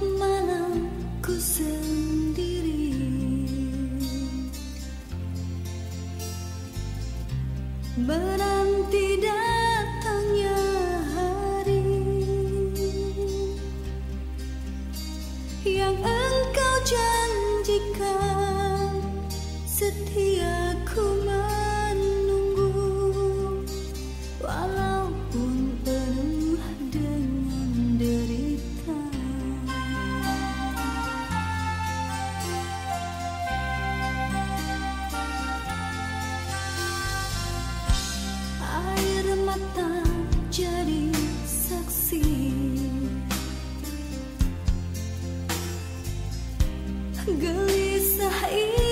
my gelisah ini.